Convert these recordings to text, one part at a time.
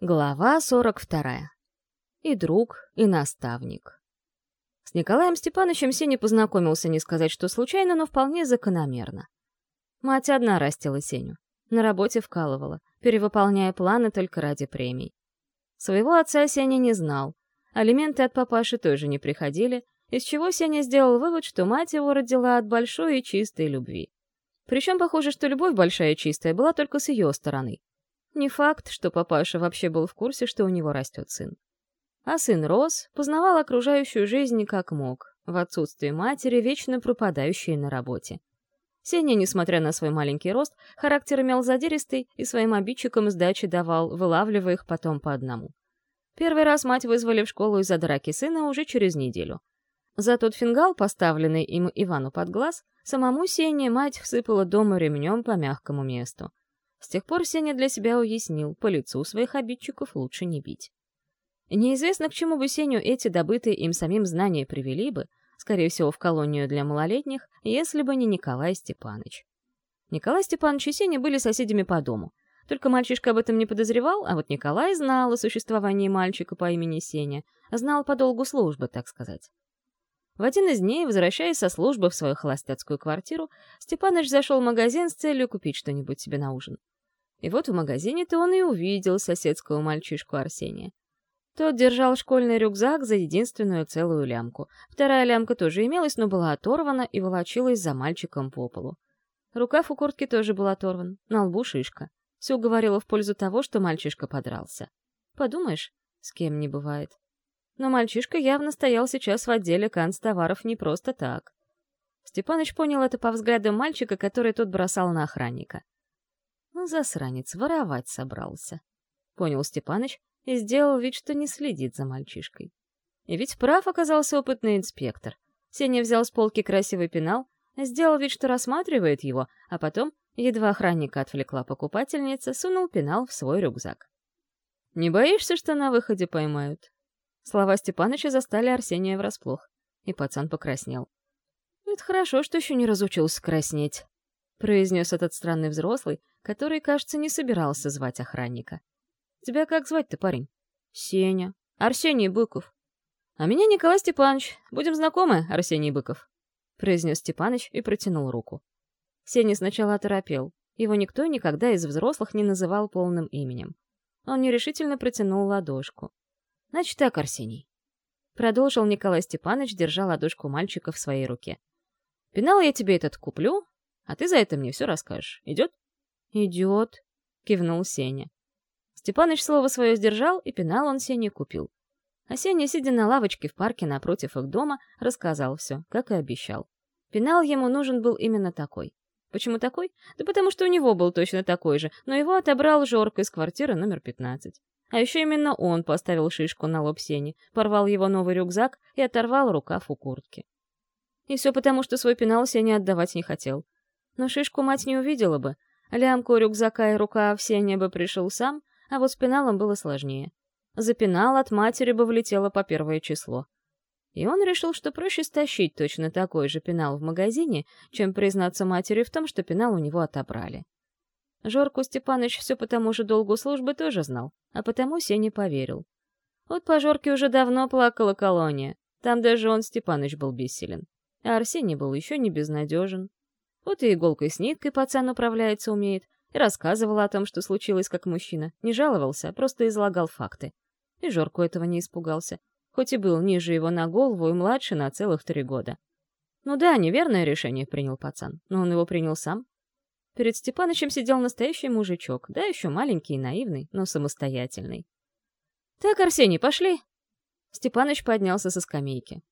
Глава 42. И друг, и наставник. С Николаем Степановичем Сеня познакомился, не сказать, что случайно, но вполне закономерно. Мать одна растила Сеню. На работе вкалывала, перевыполняя планы только ради премий. Своего отца Сеня не знал. Алименты от папаши тоже не приходили, из чего Сеня сделал вывод, что мать его родила от большой и чистой любви. Причем похоже, что любовь большая и чистая была только с ее стороны. Не факт, что папаша вообще был в курсе, что у него растет сын. А сын рос, познавал окружающую жизнь как мог, в отсутствие матери, вечно пропадающей на работе. Сеня, несмотря на свой маленький рост, характер имел задиристый и своим обидчикам сдачи давал, вылавливая их потом по одному. Первый раз мать вызвали в школу из-за драки сына уже через неделю. За тот фингал, поставленный им Ивану под глаз, самому Сене мать всыпала дома ремнем по мягкому месту. С тех пор Сеня для себя уяснил, по лицу своих обидчиков лучше не бить. Неизвестно, к чему бы Сеню эти добытые им самим знания привели бы, скорее всего, в колонию для малолетних, если бы не Николай Степанович. Николай Степанович и Сеня были соседями по дому. Только мальчишка об этом не подозревал, а вот Николай знал о существовании мальчика по имени Сеня, знал по долгу службы, так сказать. В один из дней, возвращаясь со службы в свою холостяцкую квартиру, Степаныч зашел в магазин с целью купить что-нибудь себе на ужин. И вот в магазине-то он и увидел соседского мальчишку Арсения. Тот держал школьный рюкзак за единственную целую лямку. Вторая лямка тоже имелась, но была оторвана и волочилась за мальчиком по полу. Рукав у куртки тоже был оторван, на лбу шишка. Все говорило в пользу того, что мальчишка подрался. Подумаешь, с кем не бывает. Но мальчишка явно стоял сейчас в отделе канцтоваров не просто так. Степаныч понял это по взглядам мальчика, который тот бросал на охранника. Засранец, воровать собрался. Понял Степаныч и сделал вид, что не следит за мальчишкой. И ведь прав оказался опытный инспектор. Сеня взял с полки красивый пенал, сделал вид, что рассматривает его, а потом, едва охранника отвлекла покупательница, сунул пенал в свой рюкзак. «Не боишься, что на выходе поймают?» Слова Степаныча застали Арсения врасплох, и пацан покраснел. «Это хорошо, что еще не разучился краснеть», — произнес этот странный взрослый, который, кажется, не собирался звать охранника. «Тебя как звать-то, парень?» «Сеня. Арсений Быков». «А меня Николай Степанович. Будем знакомы, Арсений Быков», — произнес Степаныч и протянул руку. Сеня сначала оторопел. Его никто никогда из взрослых не называл полным именем. Он нерешительно протянул ладошку. «Значит так, Арсений». Продолжил Николай Степанович, держа ладошку мальчика в своей руке. «Пенал я тебе этот куплю, а ты за это мне все расскажешь. Идет?» «Идет», — кивнул Сеня. Степаныч слово свое сдержал, и пенал он Сене купил. А Сеня, сидя на лавочке в парке напротив их дома, рассказал все, как и обещал. Пенал ему нужен был именно такой. Почему такой? Да потому что у него был точно такой же, но его отобрал Жорка из квартиры номер 15. А еще именно он поставил шишку на лоб Сени, порвал его новый рюкзак и оторвал рукав у куртки. И все потому, что свой пенал Сеня отдавать не хотел. Но шишку мать не увидела бы, Лямку рюкзака и рука все небо пришел сам, а вот с пеналом было сложнее. За пенал от матери бы влетело по первое число. И он решил, что проще стащить точно такой же пенал в магазине, чем признаться матери в том, что пенал у него отобрали. Жорку Степаныч все по тому же долгу службы тоже знал, а потому Сене поверил. Вот по Жорке уже давно плакала колония, там даже он, Степаныч, был бессилен. А Арсений был еще не безнадежен. Вот и иголкой с ниткой пацан управляется умеет, и рассказывал о том, что случилось как мужчина. Не жаловался, а просто излагал факты. И Жорку этого не испугался, хоть и был ниже его на голову и младше на целых три года. Ну да, неверное решение принял пацан, но он его принял сам. Перед Степанычем сидел настоящий мужичок, да еще маленький и наивный, но самостоятельный. «Так, Арсений, пошли!» Степаныч поднялся со скамейки.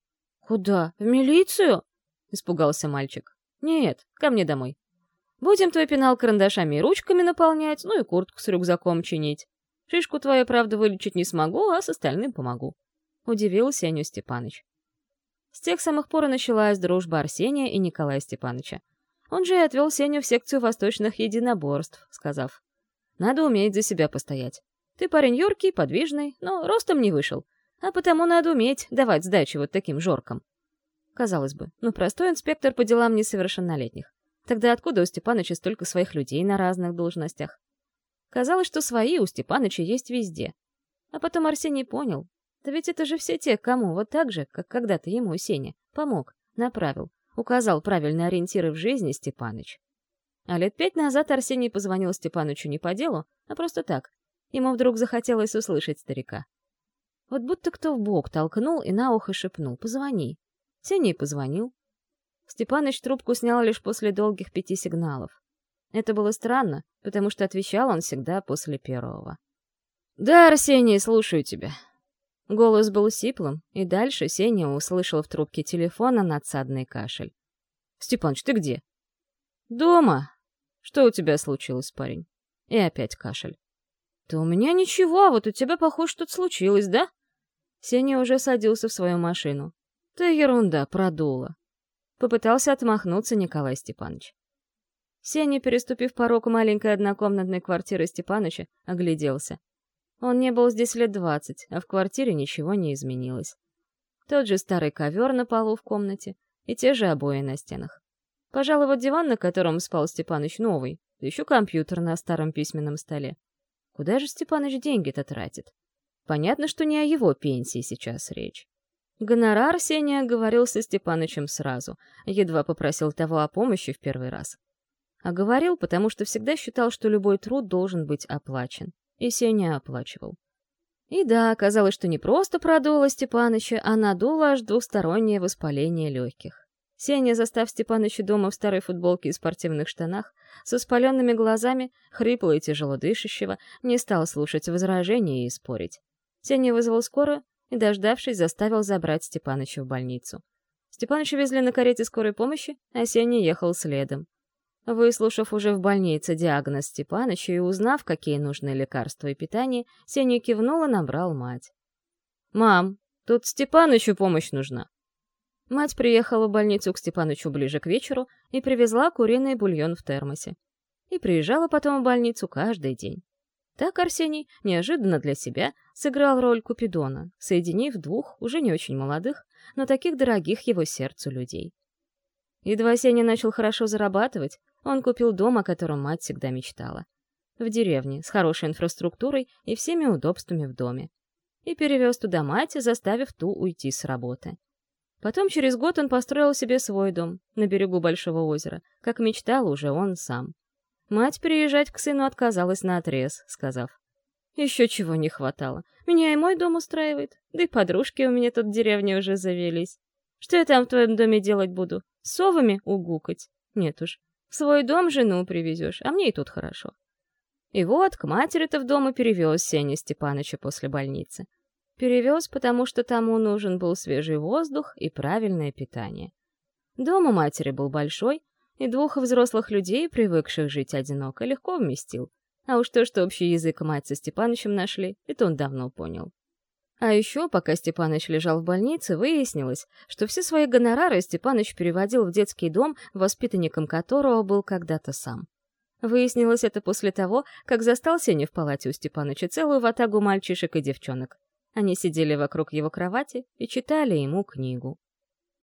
«Куда? В милицию?» — испугался мальчик. «Нет, ко мне домой. Будем твой пенал карандашами и ручками наполнять, ну и куртку с рюкзаком чинить. Шишку твою, правда, вылечить не смогу, а с остальным помогу». Удивил Сеню Степаныч. С тех самых пор и началась дружба Арсения и Николая Степаныча. Он же и отвел Сеню в секцию восточных единоборств, сказав, «Надо уметь за себя постоять. Ты парень юркий, подвижный, но ростом не вышел, а потому надо уметь давать сдачи вот таким жоркам. Казалось бы, ну простой инспектор по делам несовершеннолетних. Тогда откуда у Степаныча столько своих людей на разных должностях? Казалось, что свои у Степаныча есть везде. А потом Арсений понял. Да ведь это же все те, кому вот так же, как когда-то ему Сеня, помог, направил, указал правильные ориентиры в жизни Степаныч. А лет пять назад Арсений позвонил Степанычу не по делу, а просто так. Ему вдруг захотелось услышать старика. Вот будто кто в бок толкнул и на ухо шепнул «Позвони». Сеня позвонил. Степаныч трубку снял лишь после долгих пяти сигналов. Это было странно, потому что отвечал он всегда после первого. «Да, Арсений, слушаю тебя». Голос был сиплым, и дальше Сеня услышал в трубке телефона надсадный кашель. «Степаныч, ты где?» «Дома. Что у тебя случилось, парень?» И опять кашель. «Да у меня ничего, а вот у тебя, похоже, что-то случилось, да?» Сеня уже садился в свою машину. «Да ерунда, продуло». Попытался отмахнуться Николай Степанович. Сеня, переступив порог маленькой однокомнатной квартиры Степаныча, огляделся. Он не был здесь лет двадцать, а в квартире ничего не изменилось. Тот же старый ковер на полу в комнате и те же обои на стенах. Пожалуй, вот диван, на котором спал Степаныч, новый, да еще компьютер на старом письменном столе. Куда же Степаныч деньги-то тратит? Понятно, что не о его пенсии сейчас речь. Гонорар Сеня говорил со Степанычем сразу, едва попросил того о помощи в первый раз. А говорил, потому что всегда считал, что любой труд должен быть оплачен. И Сеня оплачивал. И да, оказалось, что не просто продуло Степаныча, а надуло аж двустороннее воспаление легких. Сеня, застав Степаныча дома в старой футболке и спортивных штанах, с воспаленными глазами, хрипло и тяжело дышащего, не стал слушать возражения и спорить. Сеня вызвал скорую и, дождавшись, заставил забрать Степаныча в больницу. Степаныча везли на карете скорой помощи, а Сеня ехал следом. Выслушав уже в больнице диагноз Степаныча и узнав, какие нужны лекарства и питание, Сеня кивнул и набрал мать. «Мам, тут Степанычу помощь нужна». Мать приехала в больницу к Степанычу ближе к вечеру и привезла куриный бульон в термосе. И приезжала потом в больницу каждый день. Так Арсений, неожиданно для себя, сыграл роль Купидона, соединив двух, уже не очень молодых, но таких дорогих его сердцу людей. Едва Сеня начал хорошо зарабатывать, он купил дом, о котором мать всегда мечтала. В деревне, с хорошей инфраструктурой и всеми удобствами в доме. И перевез туда мать, заставив ту уйти с работы. Потом через год он построил себе свой дом на берегу Большого озера, как мечтал уже он сам. Мать приезжать к сыну отказалась наотрез, сказав, «Еще чего не хватало. Меня и мой дом устраивает, да и подружки у меня тут в деревне уже завелись. Что я там в твоем доме делать буду? совами угукать? Нет уж, в свой дом жену привезешь, а мне и тут хорошо. И вот к матери-то в дом и перевез Сеня Степаныча после больницы. Перевез, потому что тому нужен был свежий воздух и правильное питание. Дом у матери был большой, и двух взрослых людей, привыкших жить одиноко, легко вместил. А уж то, что общий язык мать со Степанычем нашли, это он давно понял. А еще, пока Степаныч лежал в больнице, выяснилось, что все свои гонорары Степаныч переводил в детский дом, воспитанником которого был когда-то сам. Выяснилось это после того, как застал Сеня в палате у Степаныча целую ватагу мальчишек и девчонок. Они сидели вокруг его кровати и читали ему книгу.